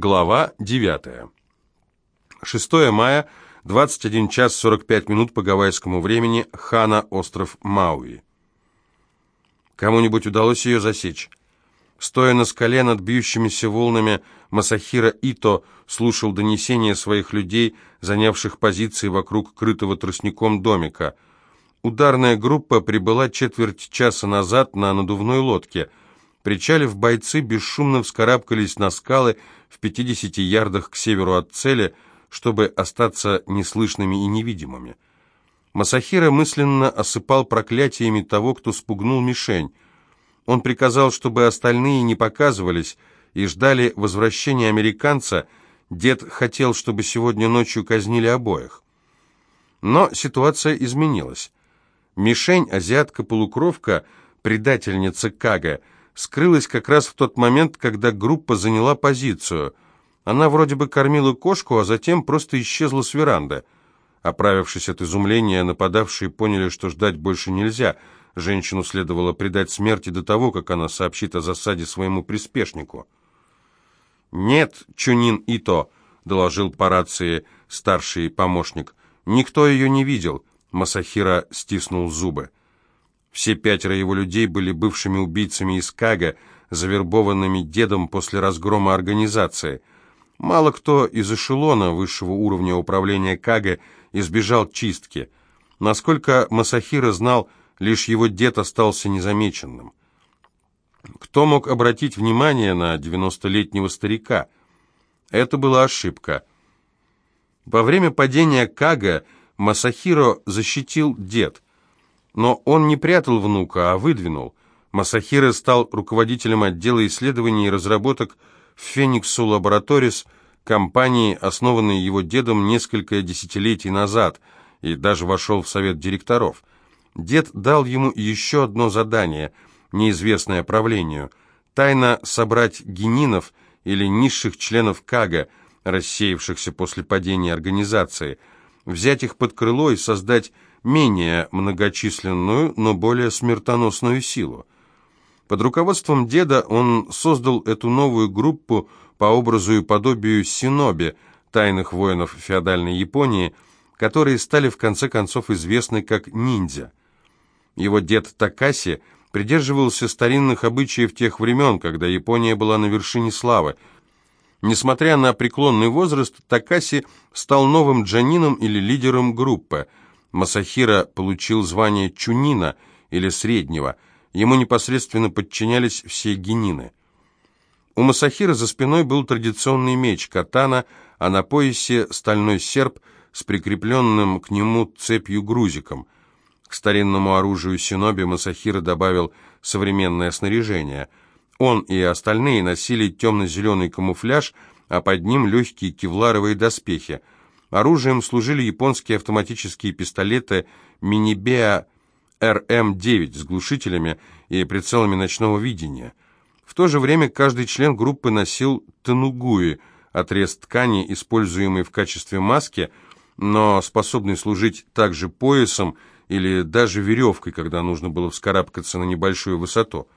Глава 9. 6 мая, 21 час 45 минут по гавайскому времени, Хана, остров Мауи. Кому-нибудь удалось ее засечь? Стоя на скале над бьющимися волнами, Масахира Ито слушал донесения своих людей, занявших позиции вокруг крытого тростником домика. Ударная группа прибыла четверть часа назад на надувной лодке. Причалив, бойцы бесшумно вскарабкались на скалы в 50 ярдах к северу от цели, чтобы остаться неслышными и невидимыми. Масахира мысленно осыпал проклятиями того, кто спугнул мишень. Он приказал, чтобы остальные не показывались и ждали возвращения американца. Дед хотел, чтобы сегодня ночью казнили обоих. Но ситуация изменилась. Мишень, азиатка-полукровка, предательница Кага, скрылась как раз в тот момент, когда группа заняла позицию. Она вроде бы кормила кошку, а затем просто исчезла с веранды. Оправившись от изумления, нападавшие поняли, что ждать больше нельзя. Женщину следовало предать смерти до того, как она сообщит о засаде своему приспешнику. «Нет, Чунин Ито», — доложил по рации старший помощник. «Никто ее не видел». Масахира стиснул зубы. Все пятеро его людей были бывшими убийцами из Кага, завербованными дедом после разгрома организации. Мало кто из эшелона высшего уровня управления Кага избежал чистки. Насколько Масахира знал, лишь его дед остался незамеченным. Кто мог обратить внимание на 90-летнего старика? Это была ошибка. Во время падения Кага Масахиро защитил дед – но он не прятал внука, а выдвинул. Масахира стал руководителем отдела исследований и разработок в Фениксу Лабораторис, компании, основанной его дедом несколько десятилетий назад, и даже вошел в совет директоров. Дед дал ему еще одно задание, неизвестное правлению, тайно собрать генинов или низших членов КАГа, рассеявшихся после падения организации, взять их под крыло и создать менее многочисленную, но более смертоносную силу. Под руководством деда он создал эту новую группу по образу и подобию синоби, тайных воинов феодальной Японии, которые стали в конце концов известны как ниндзя. Его дед Такаси придерживался старинных обычаев тех времен, когда Япония была на вершине славы. Несмотря на преклонный возраст, Такаси стал новым джанином или лидером группы – Масахира получил звание Чунина или Среднего. Ему непосредственно подчинялись все генины. У Масахира за спиной был традиционный меч катана, а на поясе стальной серп с прикрепленным к нему цепью-грузиком. К старинному оружию синоби Масахира добавил современное снаряжение. Он и остальные носили темно-зеленый камуфляж, а под ним легкие кевларовые доспехи – Оружием служили японские автоматические пистолеты Минибеа РМ-9 с глушителями и прицелами ночного видения. В то же время каждый член группы носил танугуи, отрез ткани, используемый в качестве маски, но способный служить также поясом или даже веревкой, когда нужно было вскарабкаться на небольшую высоту.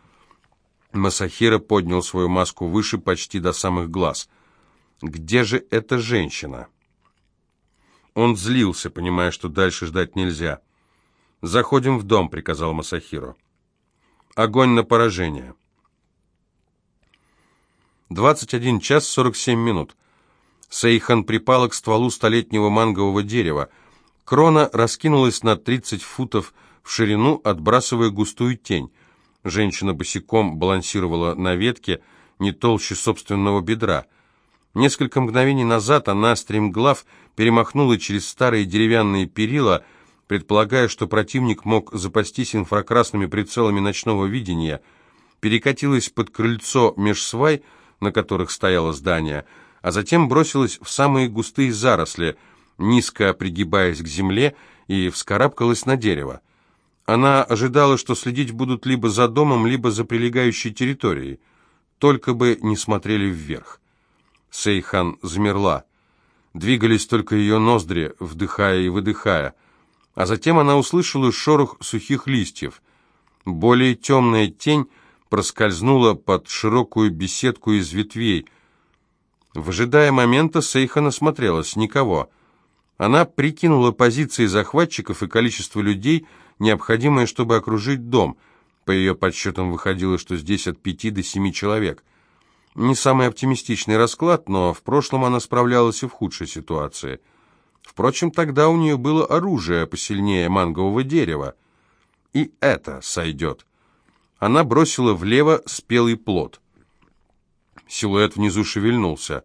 Масахира поднял свою маску выше почти до самых глаз. «Где же эта женщина?» Он злился, понимая, что дальше ждать нельзя. «Заходим в дом», — приказал Масахиро. «Огонь на поражение». 21 час 47 минут. Сейхан припала к стволу столетнего мангового дерева. Крона раскинулась на 30 футов в ширину, отбрасывая густую тень. Женщина босиком балансировала на ветке, не толще собственного бедра — Несколько мгновений назад она, стремглав, перемахнула через старые деревянные перила, предполагая, что противник мог запастись инфракрасными прицелами ночного видения, перекатилась под крыльцо меж свай, на которых стояло здание, а затем бросилась в самые густые заросли, низко пригибаясь к земле, и вскарабкалась на дерево. Она ожидала, что следить будут либо за домом, либо за прилегающей территорией, только бы не смотрели вверх. Сейхан замерла. Двигались только ее ноздри, вдыхая и выдыхая. А затем она услышала шорох сухих листьев. Более темная тень проскользнула под широкую беседку из ветвей. Выжидая момента, Сейхан осмотрелась. Никого. Она прикинула позиции захватчиков и количество людей, необходимое, чтобы окружить дом. По ее подсчетам выходило, что здесь от пяти до семи человек. Не самый оптимистичный расклад, но в прошлом она справлялась и в худшей ситуации. Впрочем, тогда у нее было оружие посильнее мангового дерева. И это сойдет. Она бросила влево спелый плод. Силуэт внизу шевельнулся.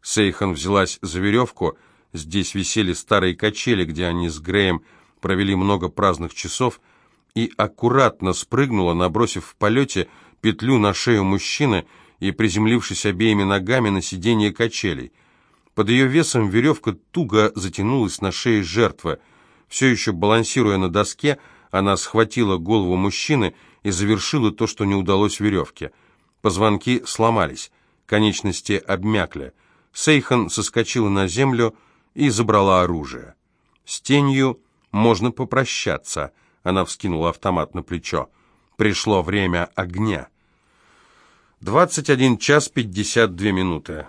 Сейхан взялась за веревку. Здесь висели старые качели, где они с Греем провели много праздных часов, и аккуратно спрыгнула, набросив в полете петлю на шею мужчины и приземлившись обеими ногами на сиденье качелей. Под ее весом веревка туго затянулась на шее жертвы. Все еще балансируя на доске, она схватила голову мужчины и завершила то, что не удалось веревке. Позвонки сломались, конечности обмякли. Сейхан соскочила на землю и забрала оружие. С тенью можно попрощаться. Она вскинула автомат на плечо. Пришло время огня. 21 час 52 минуты.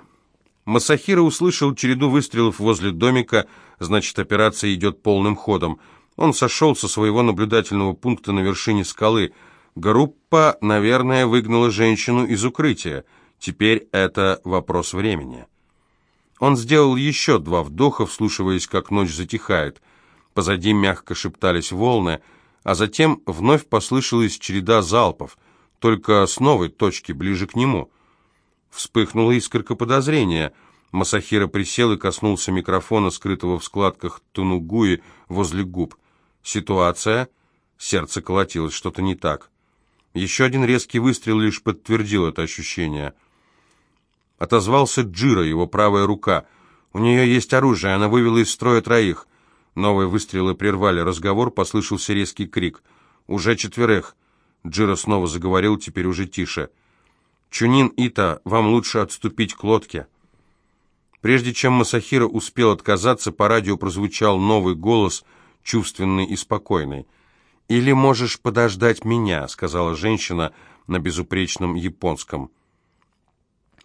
Масахира услышал череду выстрелов возле домика, значит, операция идет полным ходом. Он сошел со своего наблюдательного пункта на вершине скалы. Группа, наверное, выгнала женщину из укрытия. Теперь это вопрос времени. Он сделал еще два вдоха, вслушиваясь, как ночь затихает. Позади мягко шептались волны, а затем вновь послышалась череда залпов — только с новой точки, ближе к нему. Вспыхнула искорка подозрения. Масахира присел и коснулся микрофона, скрытого в складках тунугуи возле губ. Ситуация? Сердце колотилось, что-то не так. Еще один резкий выстрел лишь подтвердил это ощущение. Отозвался Джира, его правая рука. У нее есть оружие, она вывела из строя троих. Новые выстрелы прервали разговор, послышался резкий крик. «Уже четверых!» Джиро снова заговорил, теперь уже тише. «Чунин Ита, вам лучше отступить к лодке». Прежде чем Масахира успел отказаться, по радио прозвучал новый голос, чувственный и спокойный. «Или можешь подождать меня», — сказала женщина на безупречном японском.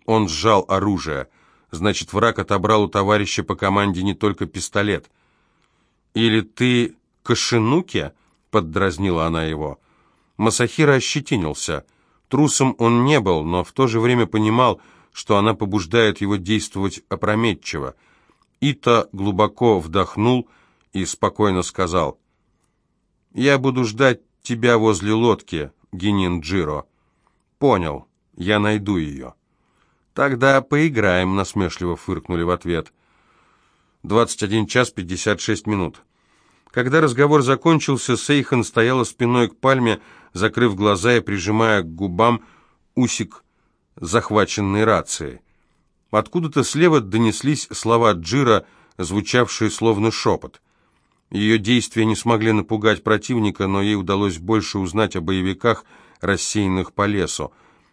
Он сжал оружие. Значит, враг отобрал у товарища по команде не только пистолет. «Или ты Кашинуке?» — поддразнила она его. Масахира ощетинился. Трусом он не был, но в то же время понимал, что она побуждает его действовать опрометчиво. Ита глубоко вдохнул и спокойно сказал, «Я буду ждать тебя возле лодки, Генин Джиро». «Понял, я найду ее». «Тогда поиграем», — насмешливо фыркнули в ответ. 21 час 56 минут. Когда разговор закончился, Сейхан стояла спиной к пальме, закрыв глаза и прижимая к губам усик захваченной рации. Откуда-то слева донеслись слова Джира, звучавшие словно шепот. Ее действия не смогли напугать противника, но ей удалось больше узнать о боевиках, рассеянных по лесу.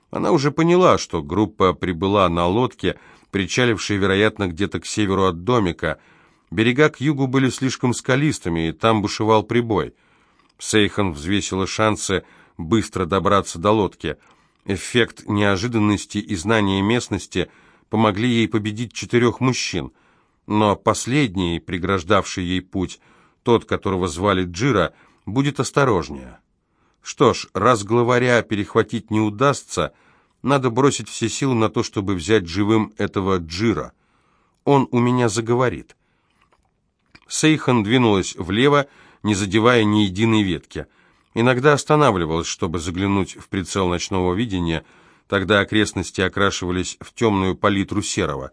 Она уже поняла, что группа прибыла на лодке, причалившей, вероятно, где-то к северу от домика. Берега к югу были слишком скалистыми, и там бушевал прибой — Сейхан взвесила шансы быстро добраться до лодки. Эффект неожиданности и знания местности помогли ей победить четырех мужчин. Но последний, преграждавший ей путь, тот, которого звали Джира, будет осторожнее. Что ж, раз главаря перехватить не удастся, надо бросить все силы на то, чтобы взять живым этого Джира. Он у меня заговорит. Сейхан двинулась влево, не задевая ни единой ветки. Иногда останавливалась, чтобы заглянуть в прицел ночного видения, тогда окрестности окрашивались в темную палитру серого.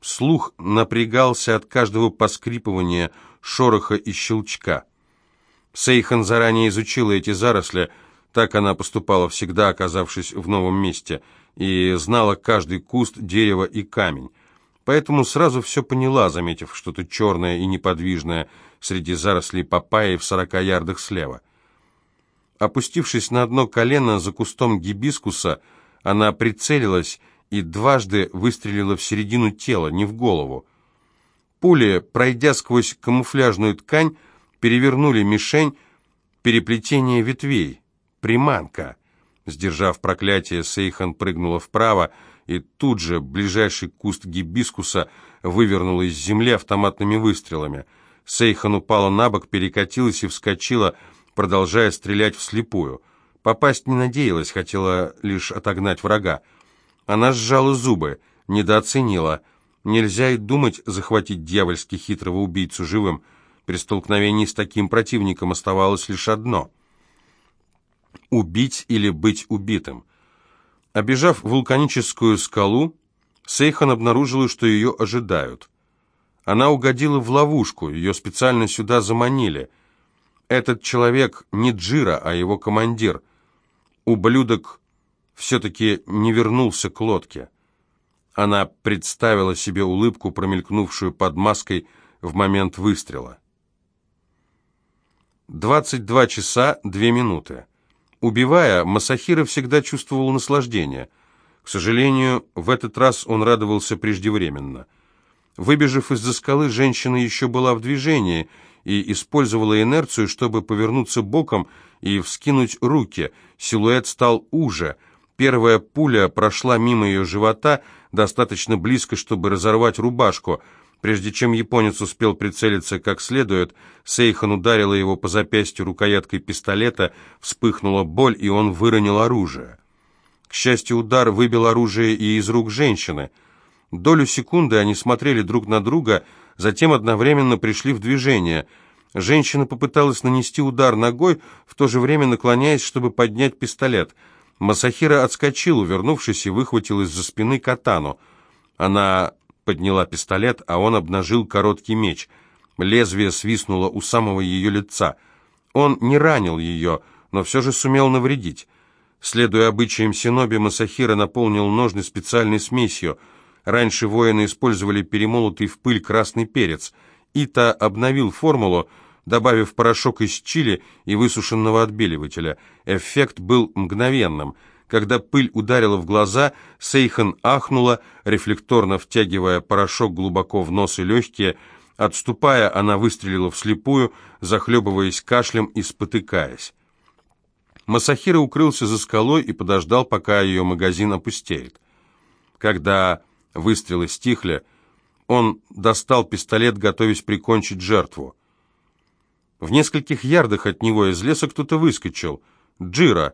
Слух напрягался от каждого поскрипывания, шороха и щелчка. Сейхан заранее изучила эти заросли, так она поступала всегда, оказавшись в новом месте, и знала каждый куст, дерево и камень. Поэтому сразу все поняла, заметив что-то черное и неподвижное, среди зарослей папайи в сорока ярдах слева. Опустившись на одно колено за кустом гибискуса, она прицелилась и дважды выстрелила в середину тела, не в голову. Пули, пройдя сквозь камуфляжную ткань, перевернули мишень переплетение ветвей. Приманка. Сдержав проклятие, Сейхан прыгнула вправо и тут же ближайший куст гибискуса вывернул из земли автоматными выстрелами. Сейхан упала на бок, перекатилась и вскочила, продолжая стрелять вслепую. Попасть не надеялась, хотела лишь отогнать врага. Она сжала зубы, недооценила. Нельзя и думать захватить дьявольски хитрого убийцу живым. При столкновении с таким противником оставалось лишь одно — убить или быть убитым. Обежав вулканическую скалу, Сейхан обнаружила, что ее ожидают. Она угодила в ловушку, ее специально сюда заманили. Этот человек не Джира, а его командир. Ублюдок все-таки не вернулся к лодке. Она представила себе улыбку, промелькнувшую под маской в момент выстрела. 22 часа 2 минуты. Убивая, Масахира всегда чувствовал наслаждение. К сожалению, в этот раз он радовался преждевременно. Выбежав из-за скалы, женщина еще была в движении и использовала инерцию, чтобы повернуться боком и вскинуть руки. Силуэт стал уже. Первая пуля прошла мимо ее живота, достаточно близко, чтобы разорвать рубашку – Прежде чем японец успел прицелиться как следует, Сейхан ударила его по запястью рукояткой пистолета, вспыхнула боль, и он выронил оружие. К счастью, удар выбил оружие и из рук женщины. Долю секунды они смотрели друг на друга, затем одновременно пришли в движение. Женщина попыталась нанести удар ногой, в то же время наклоняясь, чтобы поднять пистолет. Масахира отскочил, увернувшись, и выхватил из-за спины катану. Она подняла пистолет, а он обнажил короткий меч. Лезвие свистнуло у самого ее лица. Он не ранил ее, но все же сумел навредить. Следуя обычаям Синоби, Масахира наполнил ножны специальной смесью. Раньше воины использовали перемолотый в пыль красный перец. Ита обновил формулу, добавив порошок из чили и высушенного отбеливателя. Эффект был мгновенным – когда пыль ударила в глаза, Сейхан ахнула, рефлекторно втягивая порошок глубоко в нос и легкие. Отступая, она выстрелила вслепую, захлебываясь кашлем и спотыкаясь. Масахира укрылся за скалой и подождал, пока ее магазин опустеет. Когда выстрелы стихли, он достал пистолет, готовясь прикончить жертву. В нескольких ярдах от него из леса кто-то выскочил. Джира,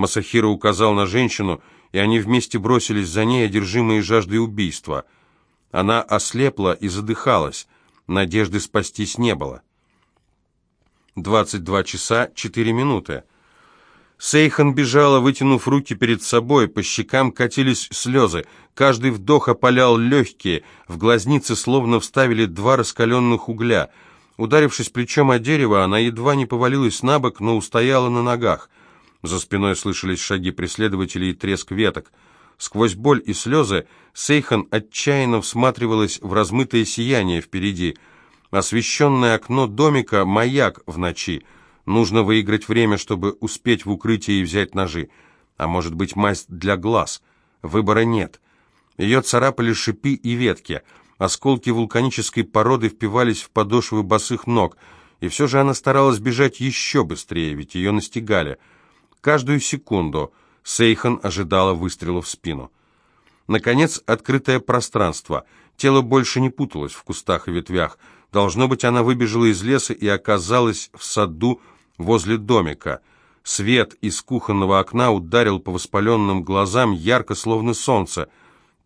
Масахира указал на женщину, и они вместе бросились за ней, одержимые жаждой убийства. Она ослепла и задыхалась. Надежды спастись не было. 22 часа 4 минуты. Сейхан бежала, вытянув руки перед собой, по щекам катились слезы, каждый вдох опалял легкие, в глазницы словно вставили два раскаленных угля. Ударившись плечом о дерево, она едва не повалилась на бок, но устояла на ногах. За спиной слышались шаги преследователей и треск веток. Сквозь боль и слезы Сейхан отчаянно всматривалась в размытое сияние впереди. Освещенное окно домика — маяк в ночи. Нужно выиграть время, чтобы успеть в укрытие и взять ножи. А может быть, масть для глаз. Выбора нет. Ее царапали шипы и ветки. Осколки вулканической породы впивались в подошвы босых ног. И все же она старалась бежать еще быстрее, ведь ее настигали — Каждую секунду Сейхан ожидала выстрела в спину. Наконец, открытое пространство. Тело больше не путалось в кустах и ветвях. Должно быть, она выбежала из леса и оказалась в саду возле домика. Свет из кухонного окна ударил по воспаленным глазам ярко, словно солнце.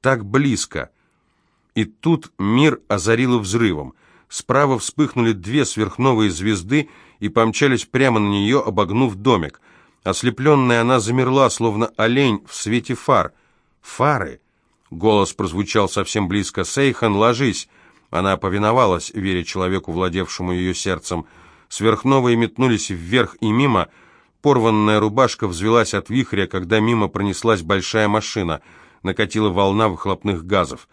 Так близко. И тут мир озарило взрывом. Справа вспыхнули две сверхновые звезды и помчались прямо на нее, обогнув домик — Ослепленная она замерла, словно олень в свете фар. «Фары!» Голос прозвучал совсем близко. «Сейхан, ложись!» Она повиновалась, веря человеку, владевшему ее сердцем. Сверхновые метнулись вверх и мимо. Порванная рубашка взвелась от вихря, когда мимо пронеслась большая машина. Накатила волна выхлопных газов.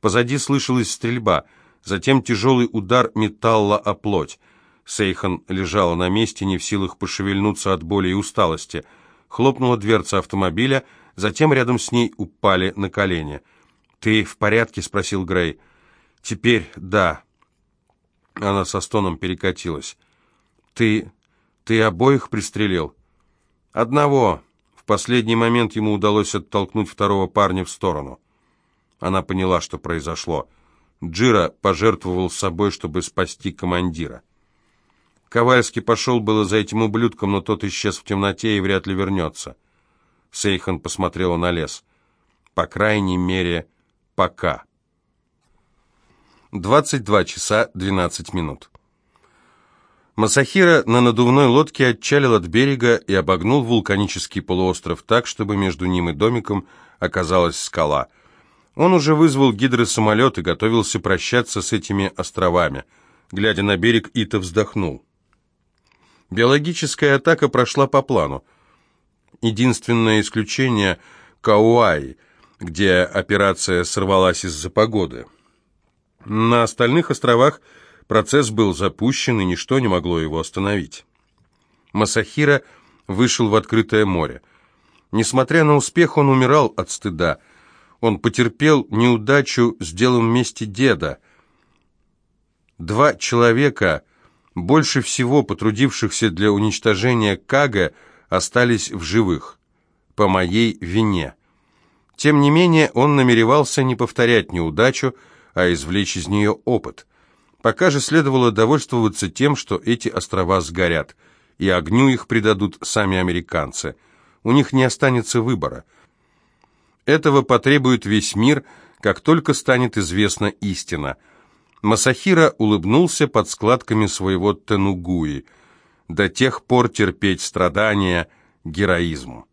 Позади слышалась стрельба. Затем тяжелый удар металла о плоть. Сейхан лежала на месте, не в силах пошевельнуться от боли и усталости. Хлопнула дверца автомобиля, затем рядом с ней упали на колени. «Ты в порядке?» — спросил Грей. «Теперь да». Она со стоном перекатилась. «Ты... ты обоих пристрелил?» «Одного. В последний момент ему удалось оттолкнуть второго парня в сторону. Она поняла, что произошло. Джира пожертвовал собой, чтобы спасти командира. Ковальский пошел было за этим ублюдком, но тот исчез в темноте и вряд ли вернется. Сейхан посмотрела на лес. По крайней мере, пока. 22 часа 12 минут. Масахира на надувной лодке отчалил от берега и обогнул вулканический полуостров так, чтобы между ним и домиком оказалась скала. Он уже вызвал гидросамолет и готовился прощаться с этими островами. Глядя на берег, Ита вздохнул. Биологическая атака прошла по плану. Единственное исключение – Кауай, где операция сорвалась из-за погоды. На остальных островах процесс был запущен, и ничто не могло его остановить. Масахира вышел в открытое море. Несмотря на успех, он умирал от стыда. Он потерпел неудачу с делом мести деда. Два человека, больше всего потрудившихся для уничтожения Кага, остались в живых. По моей вине. Тем не менее, он намеревался не повторять неудачу, а извлечь из нее опыт. Пока же следовало довольствоваться тем, что эти острова сгорят, и огню их придадут сами американцы. У них не останется выбора. Этого потребует весь мир, как только станет известна истина. Масахира улыбнулся под складками своего тенугуи. До тех пор терпеть страдания, героизму.